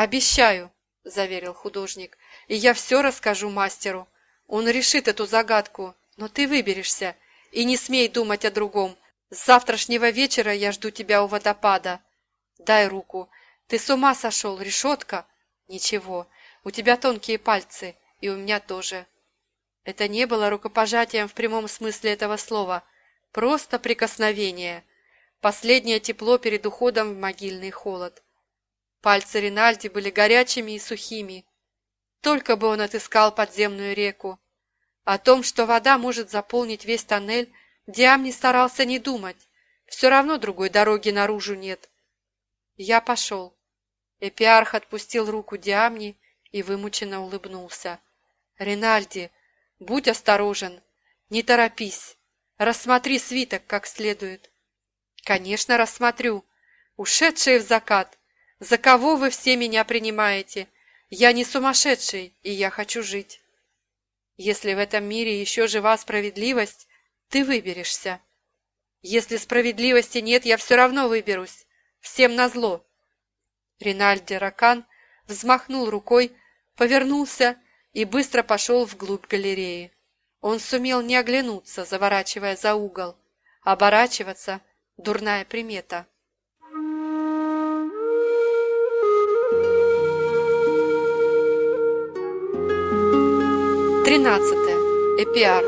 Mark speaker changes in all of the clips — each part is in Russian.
Speaker 1: «Обещаю», — заверил художник, — «и я все расскажу мастеру. Он решит эту загадку, но ты выберешься, и не смей думать о другом. С завтрашнего вечера я жду тебя у водопада. Дай руку. Ты с ума сошел, решетка? Ничего, у тебя тонкие пальцы, и у меня тоже». Это не было рукопожатием в прямом смысле этого слова, просто прикосновение. Последнее тепло перед уходом в могильный холод. Пальцы Ринальди были горячими и сухими. Только бы он отыскал подземную реку. О том, что вода может заполнить весь тоннель, Диам не старался не думать. Все равно другой дороги наружу нет. Я пошел. Эпиарх отпустил руку Диамни и вымученно улыбнулся. «Ринальди, Будь осторожен, не торопись, рассмотри свиток как следует. Конечно, рассмотрю. Ушедшие в закат. За кого вы все меня принимаете? Я не сумасшедший, и я хочу жить. Если в этом мире еще жива справедливость, ты выберешься. Если справедливости нет, я все равно выберусь. Всем назло. Ринальди Ракан взмахнул рукой, повернулся и быстро пошел вглубь галереи. Он сумел не оглянуться, заворачивая за угол. Оборачиваться – дурная примета. Тринадцатое. Эпиарх.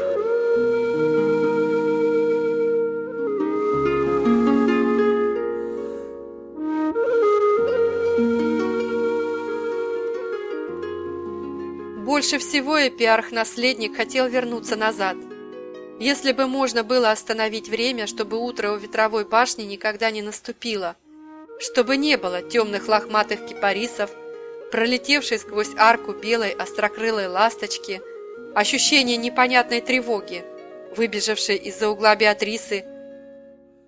Speaker 1: Больше всего эпиарх-наследник хотел вернуться назад. Если бы можно было остановить время, чтобы утро у ветровой башни никогда не наступило, чтобы не было темных лохматых кипарисов, пролетевшей сквозь арку белой острокрылой ласточки, ощущение непонятной тревоги, выбежавшей из-за угла Беатрисы,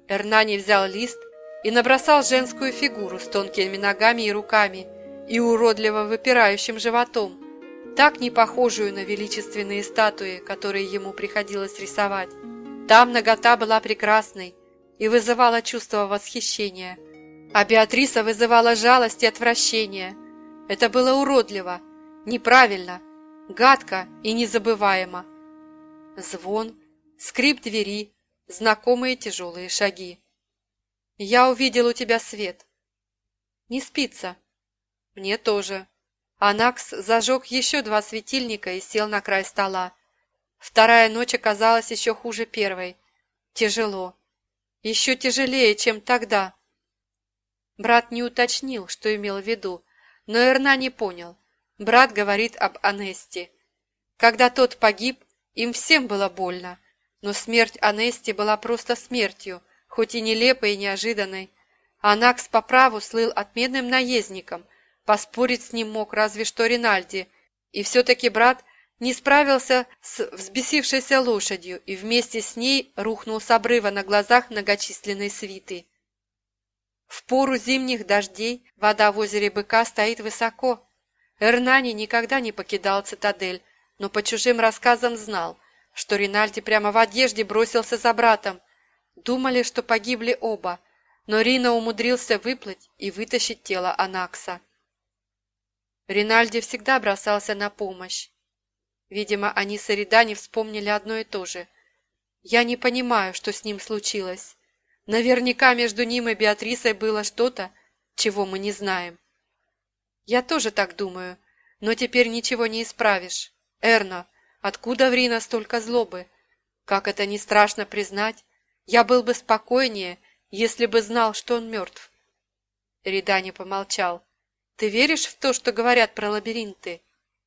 Speaker 1: Эрнани взял лист и набросал женскую фигуру с тонкими ногами и руками и уродливо выпирающим животом, так не похожую на величественные статуи, которые ему приходилось рисовать. Там нагота была прекрасной и вызывала чувство восхищения, а Беатриса вызывала жалость и отвращение. Это было уродливо, неправильно, гадко и незабываемо. Звон, скрип двери, знакомые тяжелые шаги. «Я увидел у тебя свет». «Не спится». «Мне тоже». Анакс зажег еще два светильника и сел на край стола. Вторая ночь оказалась еще хуже первой. Тяжело. Еще тяжелее, чем тогда. Брат не уточнил, что имел в виду, но Эрна не понял. Брат говорит об Анесте. Когда тот погиб, им всем было больно, но смерть Анести была просто смертью, хоть и нелепой и неожиданной. Анакс по праву слыл отменным наездником, Поспорить с ним мог разве что Ринальди, и все-таки брат не справился с взбесившейся лошадью и вместе с ней рухнул с обрыва на глазах многочисленной свиты. В пору зимних дождей вода в озере Быка стоит высоко. Эрнани никогда не покидал цитадель, но по чужим рассказам знал, что Ринальди прямо в одежде бросился за братом. Думали, что погибли оба, но Рина умудрился выплыть и вытащить тело Анакса. Ринальди всегда бросался на помощь. Видимо, они с Эридани вспомнили одно и то же. Я не понимаю, что с ним случилось. Наверняка между ним и Беатрисой было что-то, чего мы не знаем. Я тоже так думаю, но теперь ничего не исправишь. Эрна, откуда в Рина столько злобы? Как это не страшно признать, я был бы спокойнее, если бы знал, что он мертв. Ридани помолчал. Ты веришь в то, что говорят про лабиринты?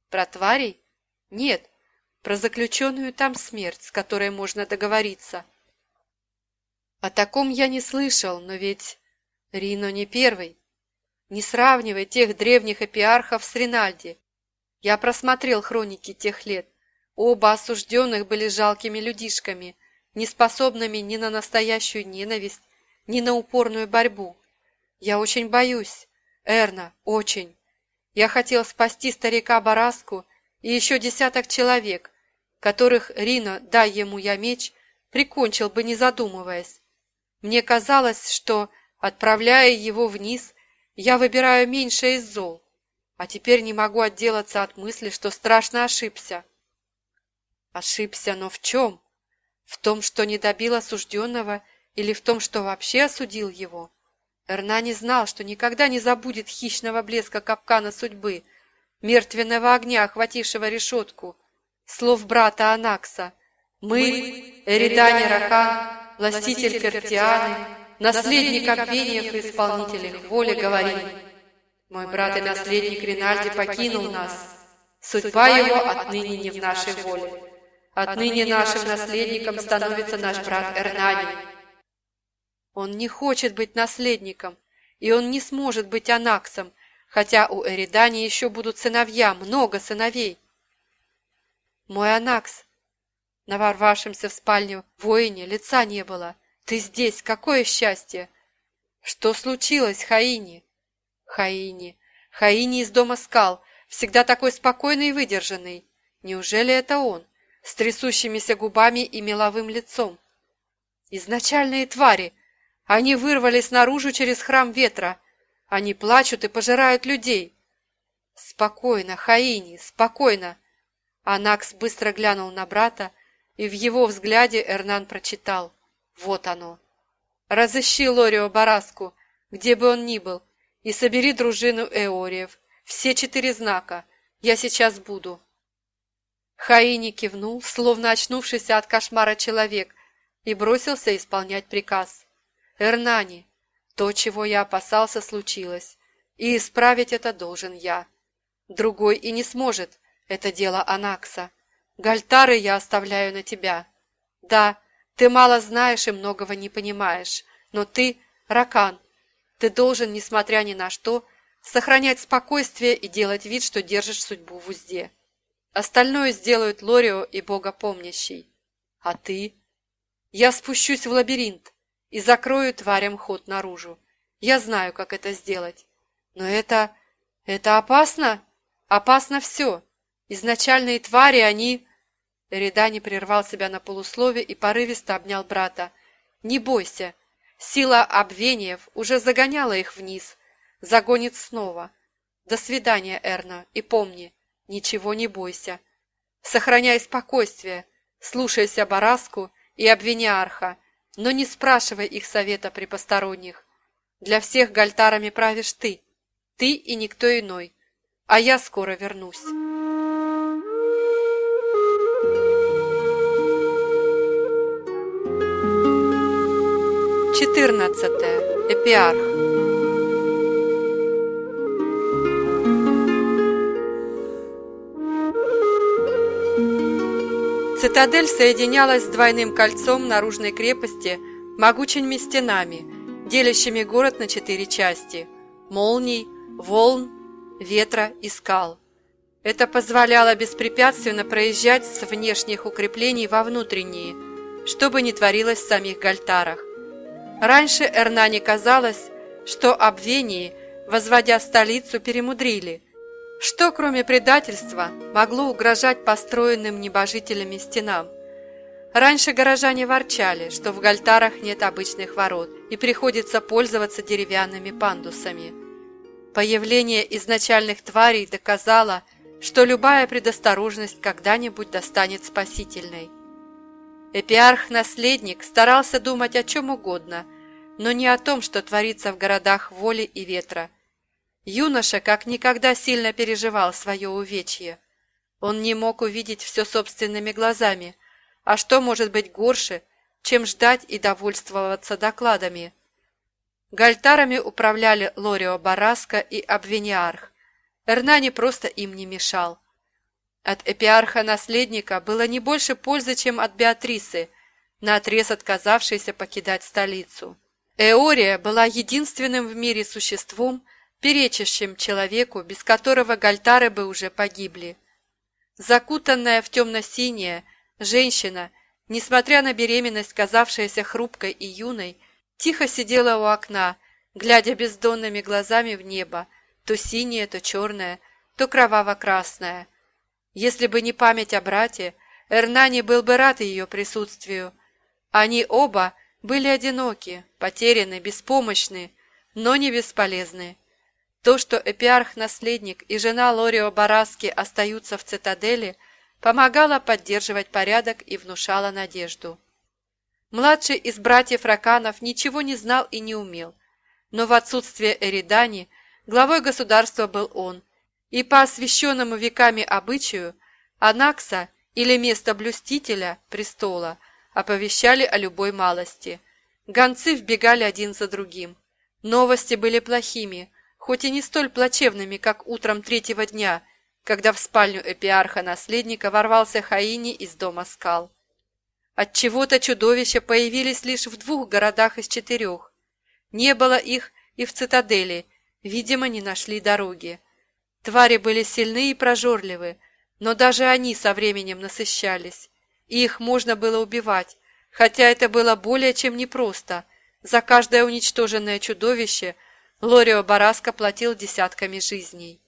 Speaker 1: Про тварей? Нет, про заключенную там смерть, с которой можно договориться. О таком я не слышал, но ведь Рино не первый. Не сравнивай тех древних эпиархов с Ринальди. Я просмотрел хроники тех лет. Оба осужденных были жалкими людишками, неспособными ни на настоящую ненависть, ни на упорную борьбу. Я очень боюсь, Эрна, очень. Я хотел спасти старика Бараску и еще десяток человек, которых Рина, дай ему я меч, прикончил бы, не задумываясь. Мне казалось, что, отправляя его вниз, я выбираю меньшее из зол, А теперь не могу отделаться от мысли, что страшно ошибся. Ошибся, но в чем? В том, что не добил осужденного, или в том, что вообще осудил его? Эрнани знал, что никогда не забудет хищного блеска капкана судьбы, мертвенного огня, охватившего решетку, слов брата Анакса. «Мы, Эридани Ракан, властитель Фертианы, наследник обвениев и исполнитель их воли, говорим, мой брат и наследник Ринальди покинул нас. Судьба его отныне не в нашей воле. Отныне нашим наследником становится наш брат Эрнани. Он не хочет быть наследником, и он не сможет быть анаксом, хотя у Эридани еще будут сыновья, много сыновей. Мой анакс, на ворвавшемся в спальню воине лица не было. Ты здесь, какое счастье! Что случилось, Хаини? Хаини. Хаини из дома скал, всегда такой спокойный и выдержанный. Неужели это он, с трясущимися губами и меловым лицом? Изначальные твари! Они вырвались наружу через храм ветра. Они плачут и пожирают людей. Спокойно, Хаини, спокойно. Анакс быстро глянул на брата, и в его взгляде Эрнан прочитал. Вот оно. Разыщи Лорио Бараску, где бы он ни был, и собери дружину Эориев. Все четыре знака. Я сейчас буду. Хаини кивнул, словно очнувшийся от кошмара человек, и бросился исполнять приказ. «Эрнани, то, чего я опасался, случилось, и исправить это должен я. Другой и не сможет, это дело Анакса. Гальтары я оставляю на тебя. Да, ты мало знаешь и многого не понимаешь, но ты – Ракан, ты должен, несмотря ни на что, сохранять спокойствие и делать вид, что держишь судьбу в узде. Остальное сделают Лорио и Богопомнящий. А ты? Я спущусь в лабиринт и закрою тварям ход наружу. Я знаю, как это сделать. Но это... это опасно? Опасно все. Изначальные твари, они... Эридани прервал себя на полуслове и порывисто обнял брата. «Не бойся, Сила обвениев уже загоняла их вниз, загонит снова. До свидания, Эрна, и помни, ничего не бойся. Сохраняй спокойствие, слушайся Бараску и Обвиниарха, но не спрашивай их совета при посторонних. Для всех гальтарами правишь ты, ты и никто иной, а я скоро вернусь. 14. Эпиарх Цитадель соединялась с двойным кольцом наружной крепости могучими стенами, делящими город на четыре части – молний, волн, ветра и скал. Это позволяло беспрепятственно проезжать с внешних укреплений во внутренние, что бы ни творилось в самих Гальтарах. Раньше Эрнане казалось, что обвении, возводя столицу, перемудрили. Что, кроме предательства, могло угрожать построенным небожителями стенам? Раньше горожане ворчали, что в Гальтарах нет обычных ворот и приходится пользоваться деревянными пандусами. Появление изначальных тварей доказало, что любая предосторожность когда-нибудь достанет спасительной. Эпиарх-наследник старался думать о чем угодно, но не о том, что творится в городах воли и ветра. Юноша как никогда сильно переживал свое увечье. Он не мог увидеть все собственными глазами, а что может быть горше, чем ждать и довольствоваться докладами? Гальтарами управляли Лорио Бараска и Обвиниарх. Эрнани просто им не мешал. От эпиарха-наследника было не больше пользы, чем от Беатрисы, наотрез отказавшейся покидать столицу. Эория была единственным в мире существом, перечащим человеку, без которого гальтары бы уже погибли. Закутанная в темно-синее, женщина, несмотря на беременность, казавшаяся хрупкой и юной, тихо сидела у окна, глядя бездонными глазами в небо, то синее, то черное, то кроваво-красное – если бы не память о брате, Эрнани был бы рад ее присутствию. Они оба были одиноки, потеряны, беспомощны, но не бесполезны. То, что эпиарх-наследник и жена Лорио Бараски остаются в цитадели, помогало поддерживать порядок и внушало надежду. Младший из братьев Раканов ничего не знал и не умел, но в отсутствие Эридани главой государства был он, и по освященному веками обычаю Анакса или место блюстителя престола оповещали о любой малости. Гонцы вбегали один за другим. Новости были плохими, хоть и не столь плачевными, как утром третьего дня, когда в спальню эпиарха-наследника ворвался Хаини из дома скал. От чего то чудовища появились лишь в двух городах из четырех. Не было их и в цитадели, видимо, не нашли дороги. Твари были сильны и прожорливы, но даже они со временем насыщались, и их можно было убивать, хотя это было более чем непросто. За каждое уничтоженное чудовище Лорио Бараско платил десятками жизней.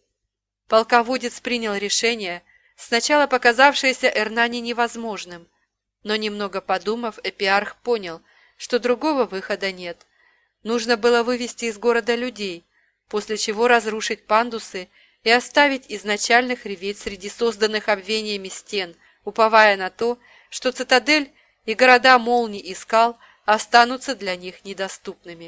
Speaker 1: Полководец принял решение, сначала показавшееся Эрнани невозможным – но немного подумав, Эпиарх понял, что другого выхода нет. Нужно было вывести из города людей, после чего разрушить пандусы и оставить изначальных реветь среди созданных обвениями стен, уповая на то, что цитадель и города молний и скал останутся для них недоступными.